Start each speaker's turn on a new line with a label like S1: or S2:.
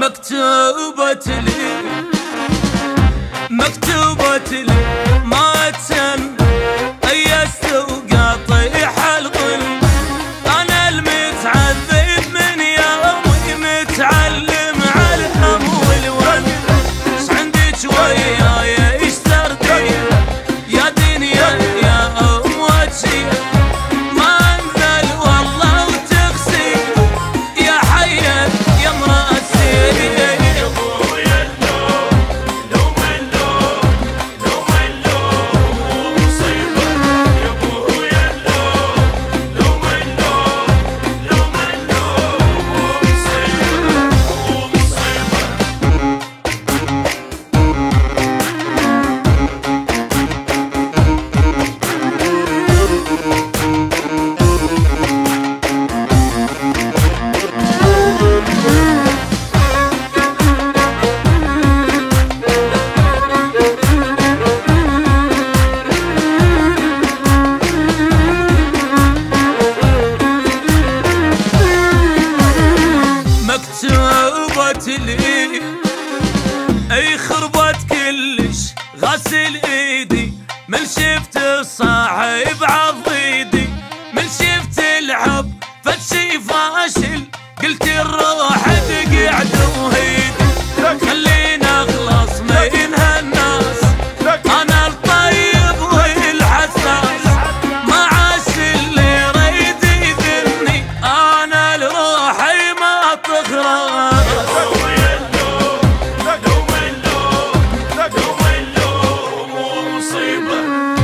S1: مكتوبة لي. مكتوبة لي. ما Asil Cuba.